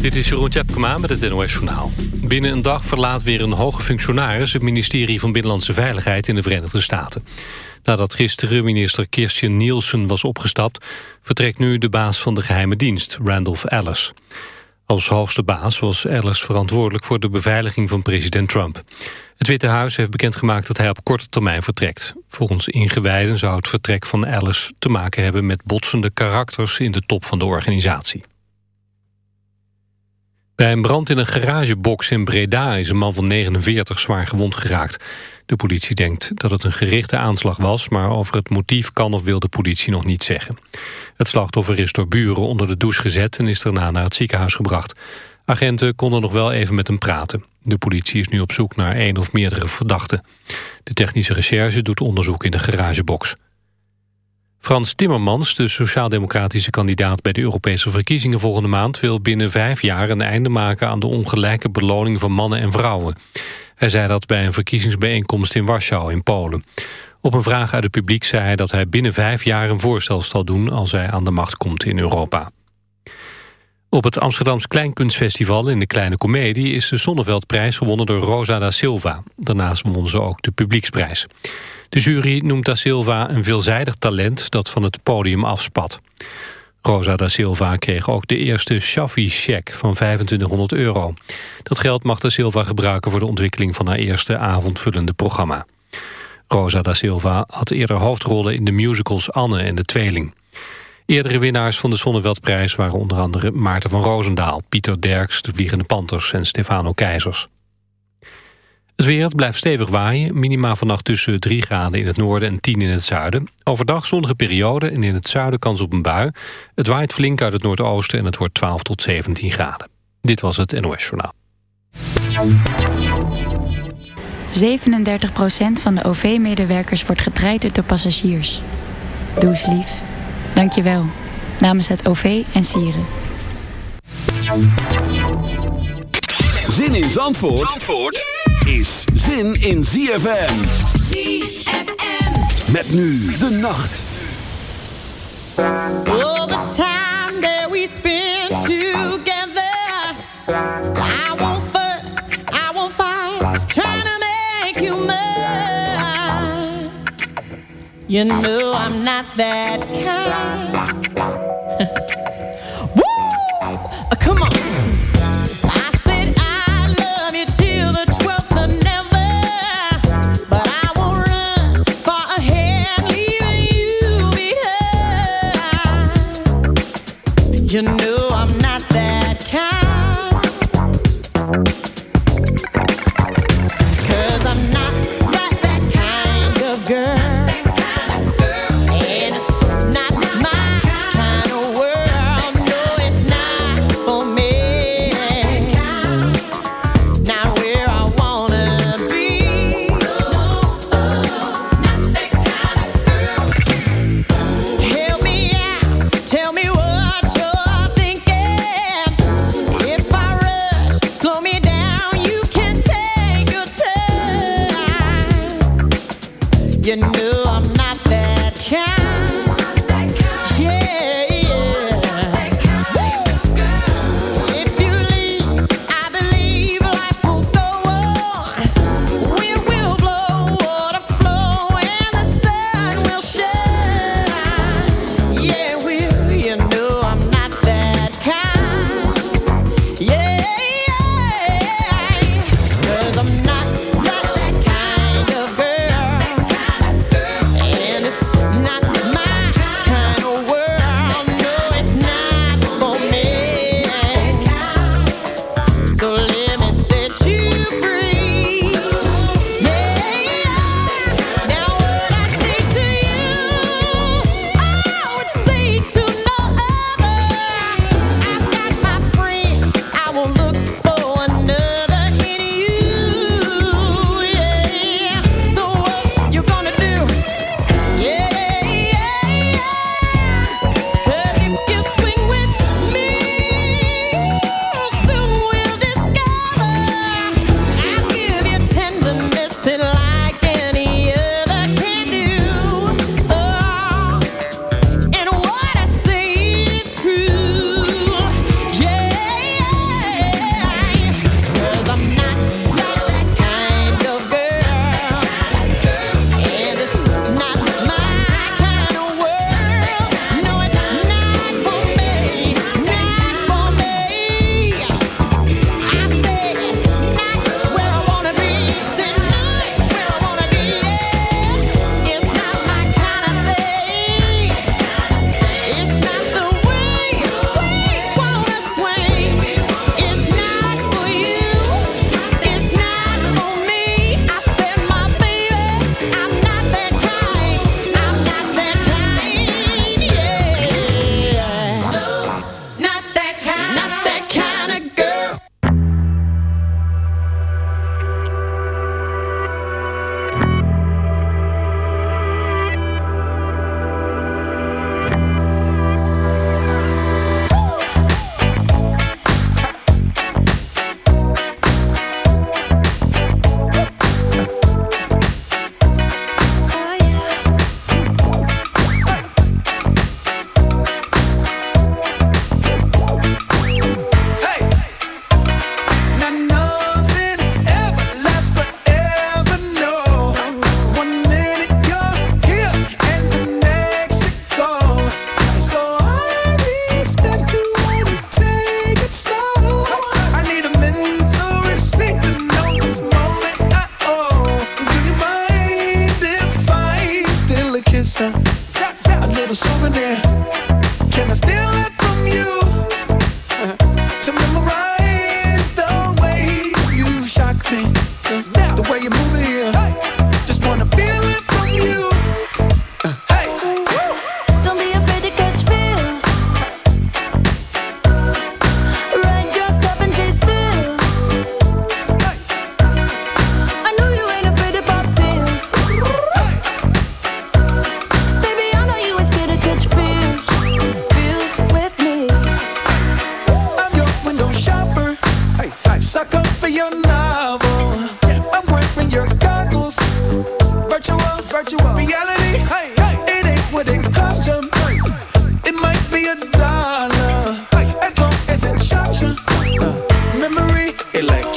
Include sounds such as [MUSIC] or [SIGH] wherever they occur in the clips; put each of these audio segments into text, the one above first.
Dit is Jeroen Tjepkema met het NOS Journaal. Binnen een dag verlaat weer een hoge functionaris... het ministerie van Binnenlandse Veiligheid in de Verenigde Staten. Nadat gisteren minister Kirstjen Nielsen was opgestapt... vertrekt nu de baas van de geheime dienst, Randolph Ellis. Als hoogste baas was Ellis verantwoordelijk voor de beveiliging van president Trump. Het Witte Huis heeft bekendgemaakt dat hij op korte termijn vertrekt. Volgens ingewijden zou het vertrek van Ellis te maken hebben... met botsende karakters in de top van de organisatie. Bij een brand in een garagebox in Breda is een man van 49 zwaar gewond geraakt. De politie denkt dat het een gerichte aanslag was... maar over het motief kan of wil de politie nog niet zeggen. Het slachtoffer is door buren onder de douche gezet... en is daarna naar het ziekenhuis gebracht. Agenten konden nog wel even met hem praten. De politie is nu op zoek naar één of meerdere verdachten. De technische recherche doet onderzoek in de garagebox. Frans Timmermans, de sociaal-democratische kandidaat... bij de Europese verkiezingen volgende maand... wil binnen vijf jaar een einde maken aan de ongelijke beloning van mannen en vrouwen. Hij zei dat bij een verkiezingsbijeenkomst in Warschau in Polen. Op een vraag uit het publiek zei hij dat hij binnen vijf jaar een voorstel zal doen... als hij aan de macht komt in Europa. Op het Amsterdams Kleinkunstfestival in de Kleine Comedie... is de Zonneveldprijs gewonnen door Rosa da Silva. Daarnaast won ze ook de publieksprijs. De jury noemt da Silva een veelzijdig talent dat van het podium afspat. Rosa da Silva kreeg ook de eerste Shafi-check van 2500 euro. Dat geld mag da Silva gebruiken voor de ontwikkeling van haar eerste avondvullende programma. Rosa da Silva had eerder hoofdrollen in de musicals Anne en de Tweeling. Eerdere winnaars van de Zonneveldprijs waren onder andere Maarten van Roosendaal, Pieter Derks, de Vliegende Panthers en Stefano Keizers. Het weer blijft stevig waaien. Minima vannacht tussen 3 graden in het noorden en 10 in het zuiden. Overdag zonnige periode en in het zuiden kans op een bui. Het waait flink uit het noordoosten en het wordt 12 tot 17 graden. Dit was het NOS Journaal. 37% van de OV-medewerkers wordt getraind door passagiers. Doe eens lief. Dank je wel. Namens het OV en Sieren. Zin in Zandvoort, Zandvoort? Is zin in ZFM. ZFM. Met nu de nacht. All the time that we spend together. I won't fuss, I won't fight. Trying to make you mine. You know I'm not that kind. [LAUGHS] Woo! Uh, come on. You know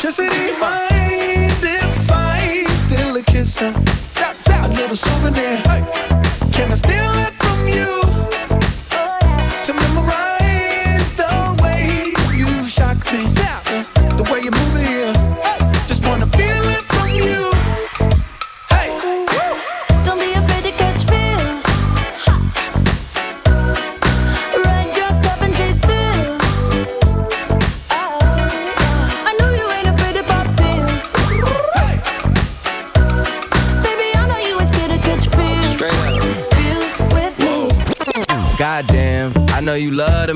electricity.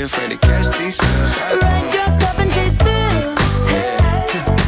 afraid to catch these feels. Cup and chase through.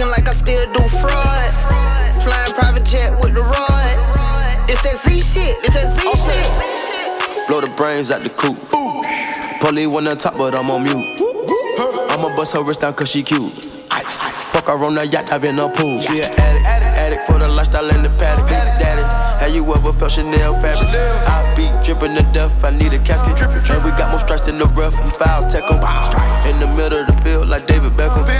Looking like I still do fraud. Flying private jet with the rod. It's that Z shit, it's that Z shit. Blow the brains out the coop. Polly one on top, but I'm on mute. I'ma bust her wrist down cause she cute. Fuck her on the yacht, I've been a pool. She an addict, addict, addict for the lifestyle in the paddock. Daddy, have you ever felt Chanel fabric? I be dripping to death, I need a casket. drippin' And we got more strikes in the rough, we foul tech 'em. In the middle of the field, like David Beckham.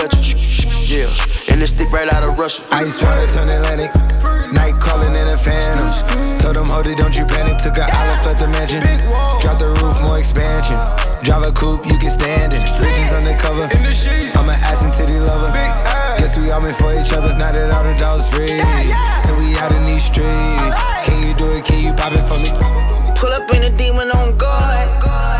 clutching. Yeah, and this stick right out of Russia. Ice water turn Atlantic. Night calling in a phantom. Told them, hold it, don't you panic. Took an island, left the mansion. Drop the roof, more expansion. Drive a coupe, you can stand it. Bitches undercover. I'm an ass and titty lover. Guess we all meant for each other. Now that all the dogs free. And we out in these streets. Can you do it? Can you pop it for me? Pull up in a demon on guard.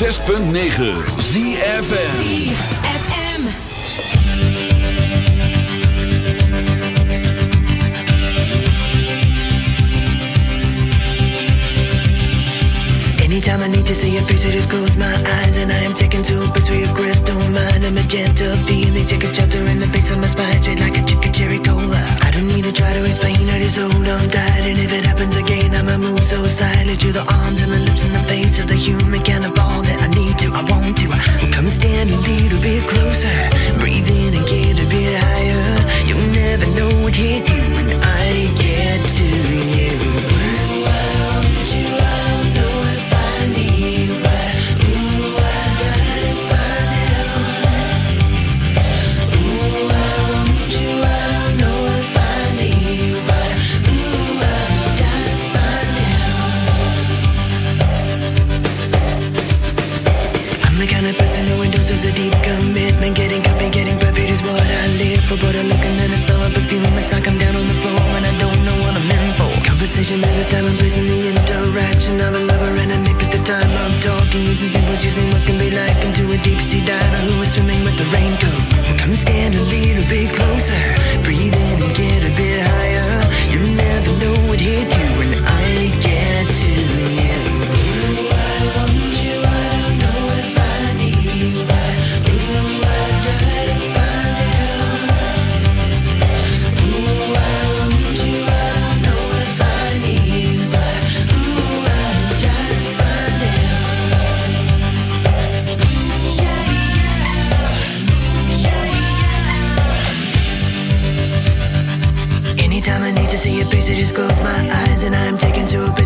106.9 ZFM. Anytime I need to see your face, I just close my eyes And I am taken to a place where your crystal mind. A magenta feeling, take a shelter in the base of my spine Straight like a chicken cherry cola To try to explain, I just hold on tight And if it happens again, I'ma move so slightly To the arms and the lips and the face of the human kind of all that I need to, I want to. Come and stand a little bit closer Breathe in and get a bit higher. You'll never know what hit you Conversation is a time and place in the interaction of a lover and a mate. At the time I'm talking, using symbols, using what can be like into a deep sea diver who is swimming with the raincoat. Come stand a little bit closer. Breathe in and get a bit higher. You never know what hit you when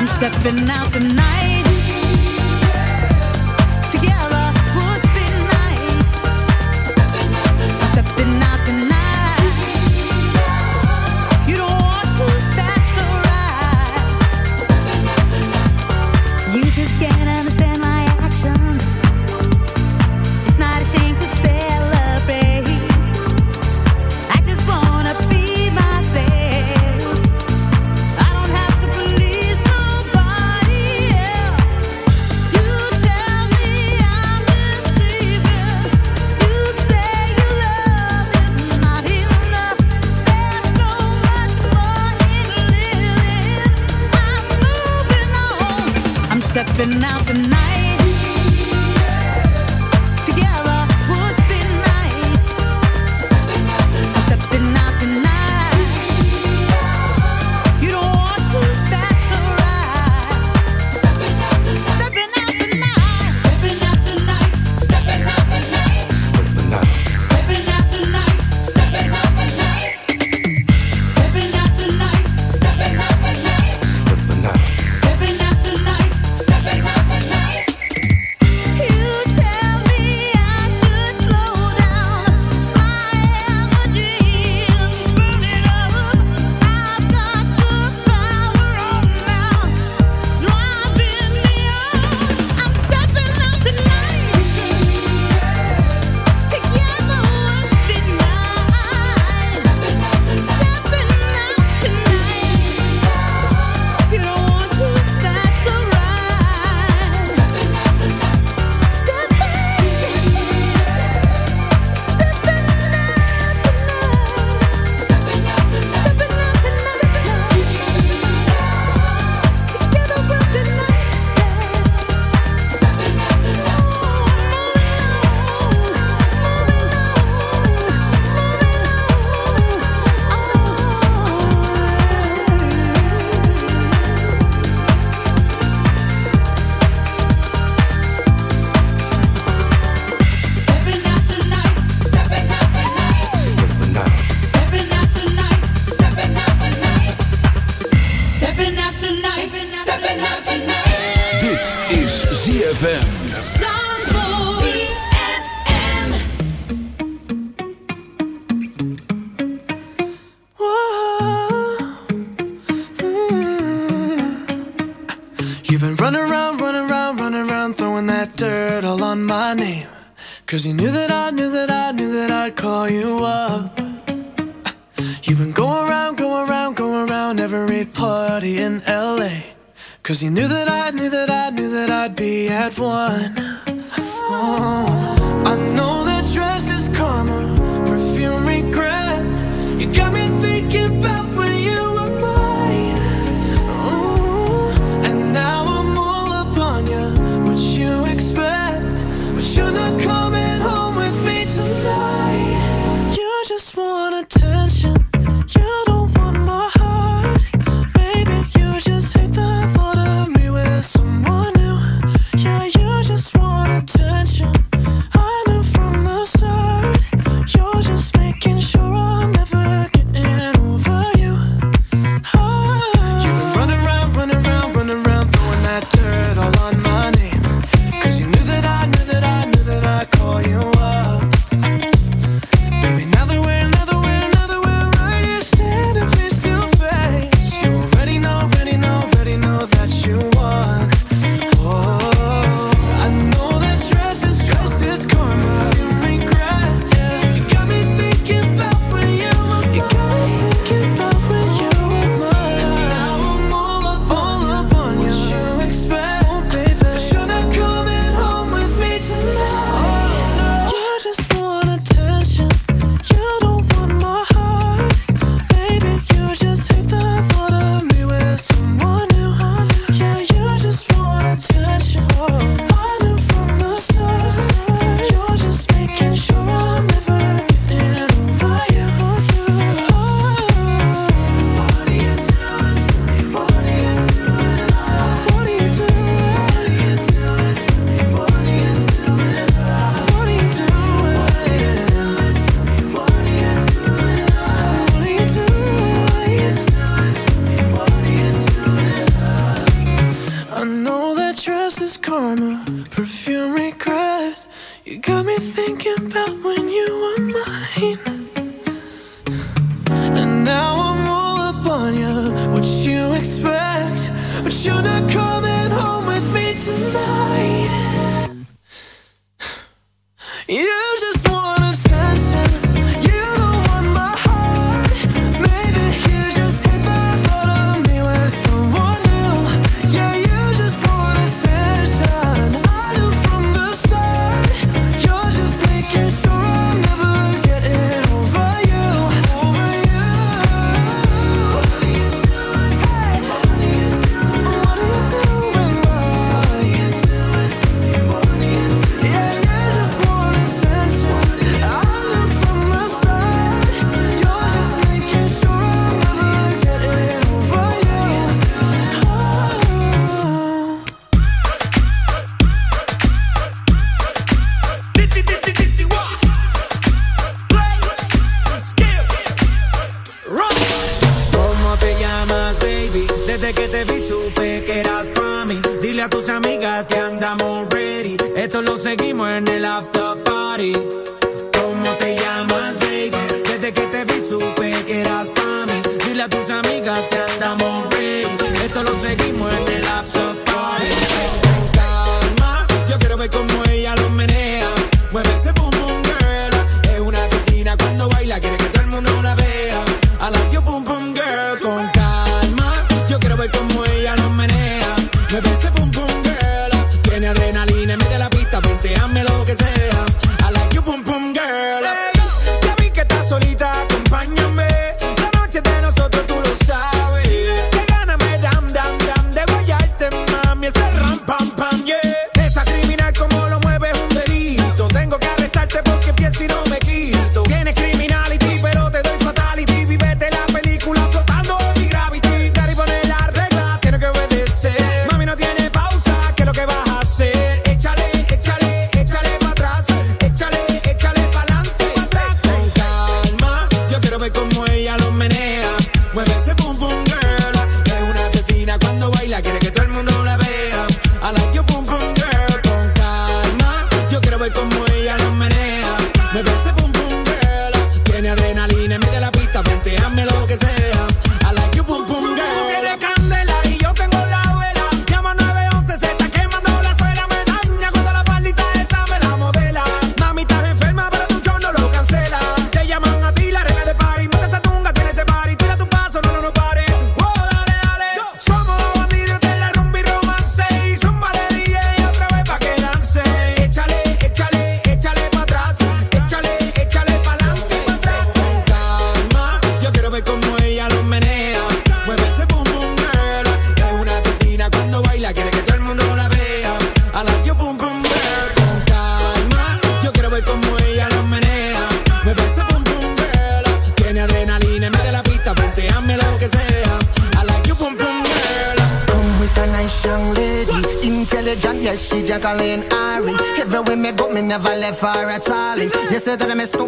I'm stepping out tonight.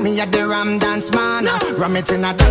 me at the Ram Dance, man. Ram it in a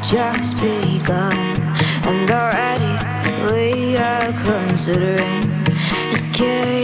have just begun, and already we are considering escape.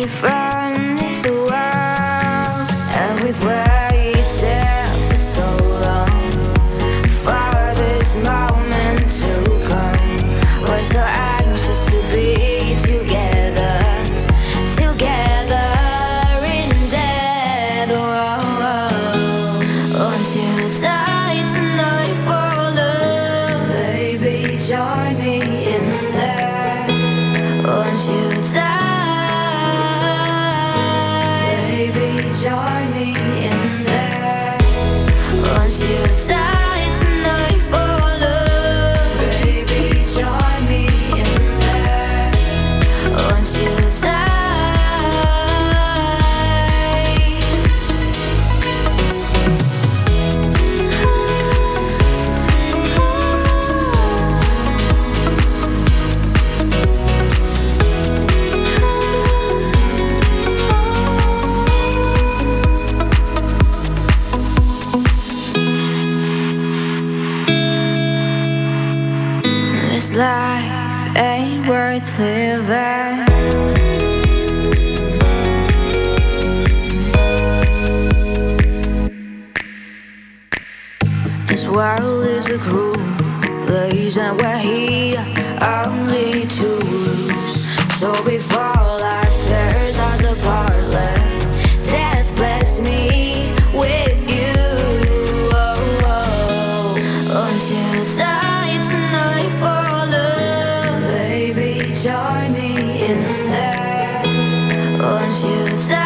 wants you. that